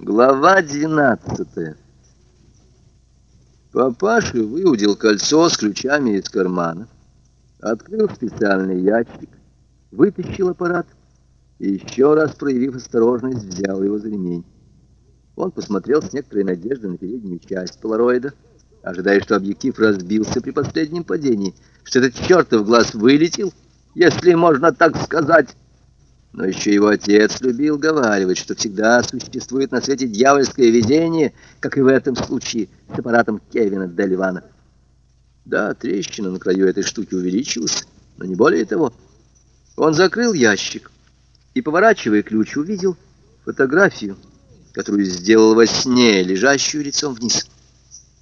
Глава двенадцатая Папаша выудил кольцо с ключами из кармана, открыл специальный ящик, вытащил аппарат и еще раз, проявив осторожность, взял его за ремень. Он посмотрел с некоторой надеждой на переднюю часть полароида, ожидая, что объектив разбился при последнем падении, что этот чертов глаз вылетел, если можно так сказать, но еще его отец любил говаривать, что всегда существует на свете дьявольское видение, как и в этом случае с аппаратом Кевина Деливана. Да, трещина на краю этой штуки увеличилась, но не более того. Он закрыл ящик и, поворачивая ключ, увидел фотографию, которую сделал во сне, лежащую лицом вниз.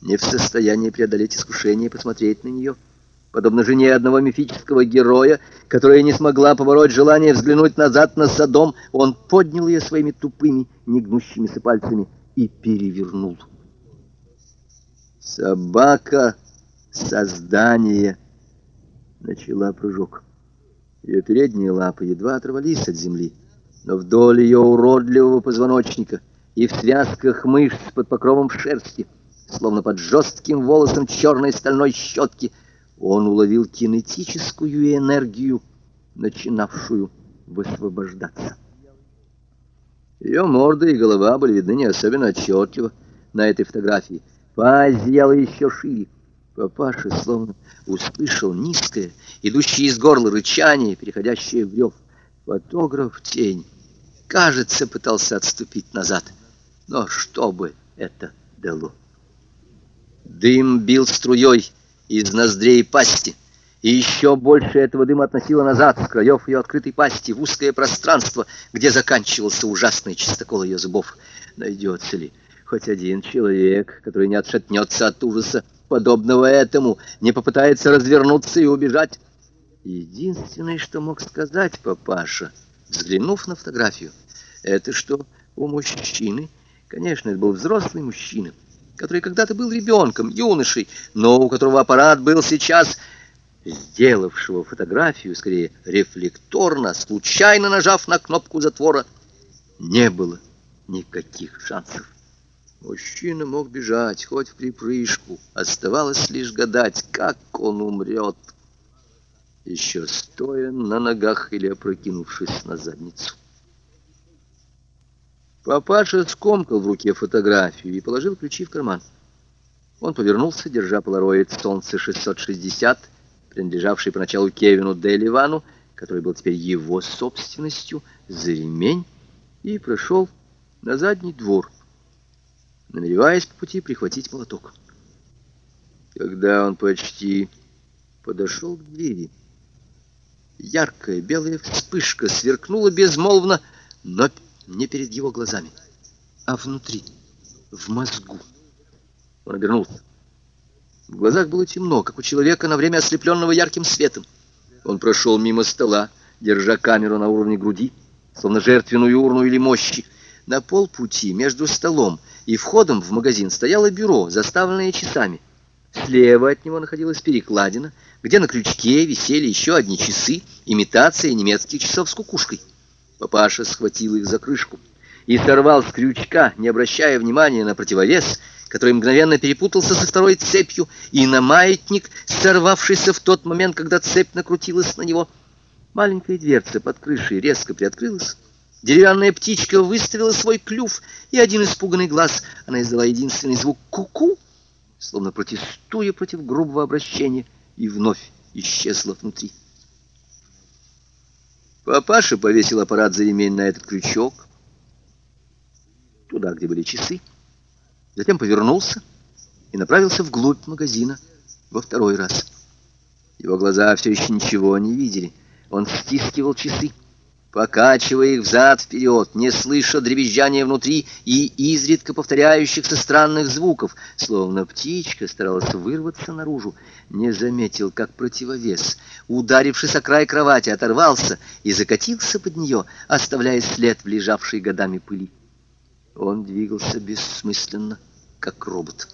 Не в состоянии преодолеть искушение посмотреть на нее — подобно жене одного мифического героя, которая не смогла побороть желание взглянуть назад на Содом, он поднял ее своими тупыми, негнущимися пальцами и перевернул. Собака создание начала прыжок. Ее передние лапы едва оторвались от земли, но вдоль ее уродливого позвоночника и в связках мышц под покровом шерсти, словно под жестким волосом черной стальной щетки, он уловил кинетическую энергию, начинавшую высвобождаться. Ее морда и голова были видны не особенно отчетливо на этой фотографии. Пасть зияла еще шире. Папаша словно услышал низкое, идущее из горла рычание, переходящее в рев. Фотограф тень, кажется, пытался отступить назад. Но что бы это дало? Дым бил струей, из ноздрей пасти. И еще больше этого дыма относило назад, с краев ее открытой пасти, в узкое пространство, где заканчивался ужасный чистокол ее зубов. Найдется ли хоть один человек, который не отшатнется от ужаса, подобного этому, не попытается развернуться и убежать? Единственное, что мог сказать папаша, взглянув на фотографию, это что у мужчины, конечно, это был взрослый мужчина, который когда-то был ребенком, юношей, но у которого аппарат был сейчас сделавшего фотографию, скорее рефлекторно, случайно нажав на кнопку затвора, не было никаких шансов. Мужчина мог бежать хоть в припрыжку, оставалось лишь гадать, как он умрет, еще стоя на ногах или опрокинувшись на задницу. Папаша скомкал в руке фотографию и положил ключи в карман. Он повернулся, держа полароид «Солнце 660», принадлежавший поначалу Кевину Деливану, который был теперь его собственностью, за ремень, и прошел на задний двор, намереваясь по пути прихватить молоток. Когда он почти подошел к двери, яркая белая вспышка сверкнула безмолвно, но не перед его глазами, а внутри, в мозгу. Он обернулся. В глазах было темно, как у человека на время ослепленного ярким светом. Он прошел мимо стола, держа камеру на уровне груди, словно жертвенную урну или мощи. На полпути между столом и входом в магазин стояло бюро, заставленное часами. Слева от него находилась перекладина, где на крючке висели еще одни часы, имитация немецких часов с кукушкой. Папаша схватил их за крышку и сорвал с крючка, не обращая внимания на противовес, который мгновенно перепутался со второй цепью, и на маятник, сорвавшийся в тот момент, когда цепь накрутилась на него. Маленькая дверца под крышей резко приоткрылась. Деревянная птичка выставила свой клюв, и один испуганный глаз, она издала единственный звук «ку-ку», словно протестуя против грубого обращения, и вновь исчезла внутри. Папаша повесил аппарат за ремень на этот крючок, туда, где были часы. Затем повернулся и направился вглубь магазина во второй раз. Его глаза все еще ничего не видели. Он стискивал часы покачивая их взад-вперед, не слыша дребезжания внутри и изредка повторяющихся странных звуков, словно птичка старалась вырваться наружу, не заметил, как противовес, ударившись о край кровати, оторвался и закатился под нее, оставляя след в лежавшей годами пыли. Он двигался бессмысленно, как робот.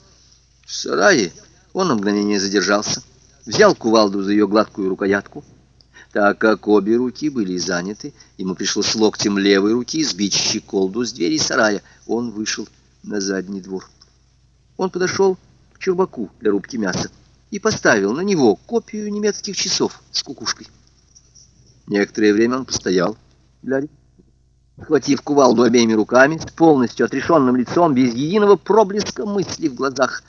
В сарае он на мгновение задержался, взял кувалду за ее гладкую рукоятку, Так как обе руки были заняты, ему пришлось локтем левой руки сбить щеколду с двери сарая. Он вышел на задний двор. Он подошел к чурбаку для рубки мяса и поставил на него копию немецких часов с кукушкой. Некоторое время он постоял для Схватив кувалду обеими руками, с полностью отрешенным лицом, без единого проблеска мысли в глазах.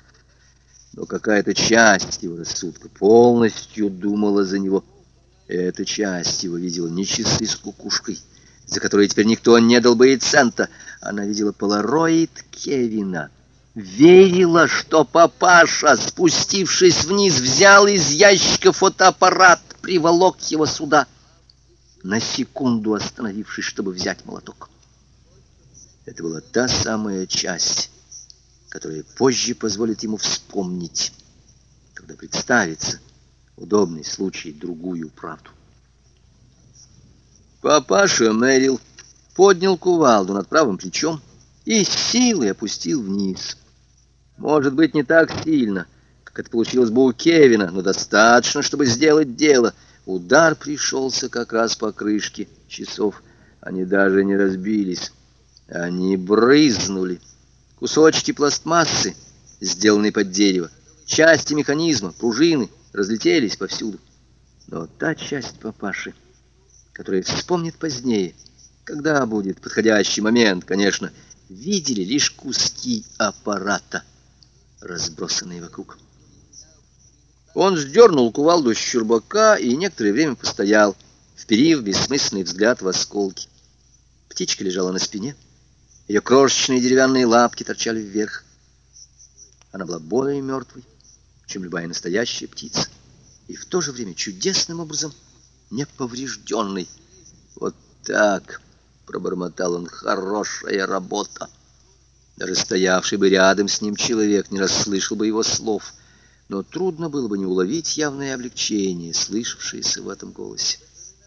Но какая-то часть его рассудка полностью думала за него. Эта часть его видела не часы с кукушкой, за которые теперь никто не дал бы и цента. Она видела полароид Кевина. Верила, что папаша, спустившись вниз, взял из ящика фотоаппарат, приволок его сюда — на секунду остановившись, чтобы взять молоток. Это была та самая часть, которая позже позволит ему вспомнить, когда представится удобный случай другую правду. Папаша Мэрил поднял кувалду над правым плечом и силой опустил вниз. Может быть, не так сильно, как это получилось бы у Кевина, но достаточно, чтобы сделать дело — Удар пришелся как раз по крышке часов. Они даже не разбились. Они брызнули. Кусочки пластмассы, сделанные под дерево, части механизма, пружины разлетелись повсюду. Но та часть папаши, которая вспомнит позднее, когда будет подходящий момент, конечно, видели лишь куски аппарата, разбросанные вокруг. Он сдернул кувалду с щурбака и некоторое время постоял, вперив бессмысленный взгляд в осколки. Птичка лежала на спине, ее крошечные деревянные лапки торчали вверх. Она была более мертвой, чем любая настоящая птица, и в то же время чудесным образом неповрежденной. Вот так, пробормотал он, хорошая работа. Даже стоявший бы рядом с ним человек не расслышал бы его слов — но трудно было бы не уловить явное облегчение, слышавшееся в этом голосе.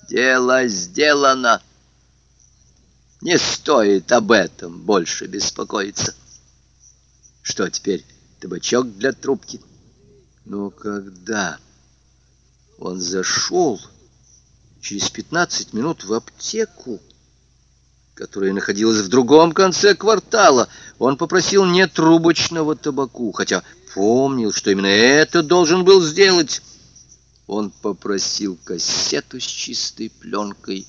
«Дело сделано! Не стоит об этом больше беспокоиться. Что теперь, табачок для трубки?» Но когда он зашел через пятнадцать минут в аптеку, которая находилась в другом конце квартала, он попросил не трубочного табаку, хотя помнил, что именно это должен был сделать. Он попросил кассету с чистой пленкой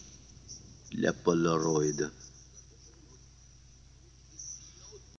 для полароида.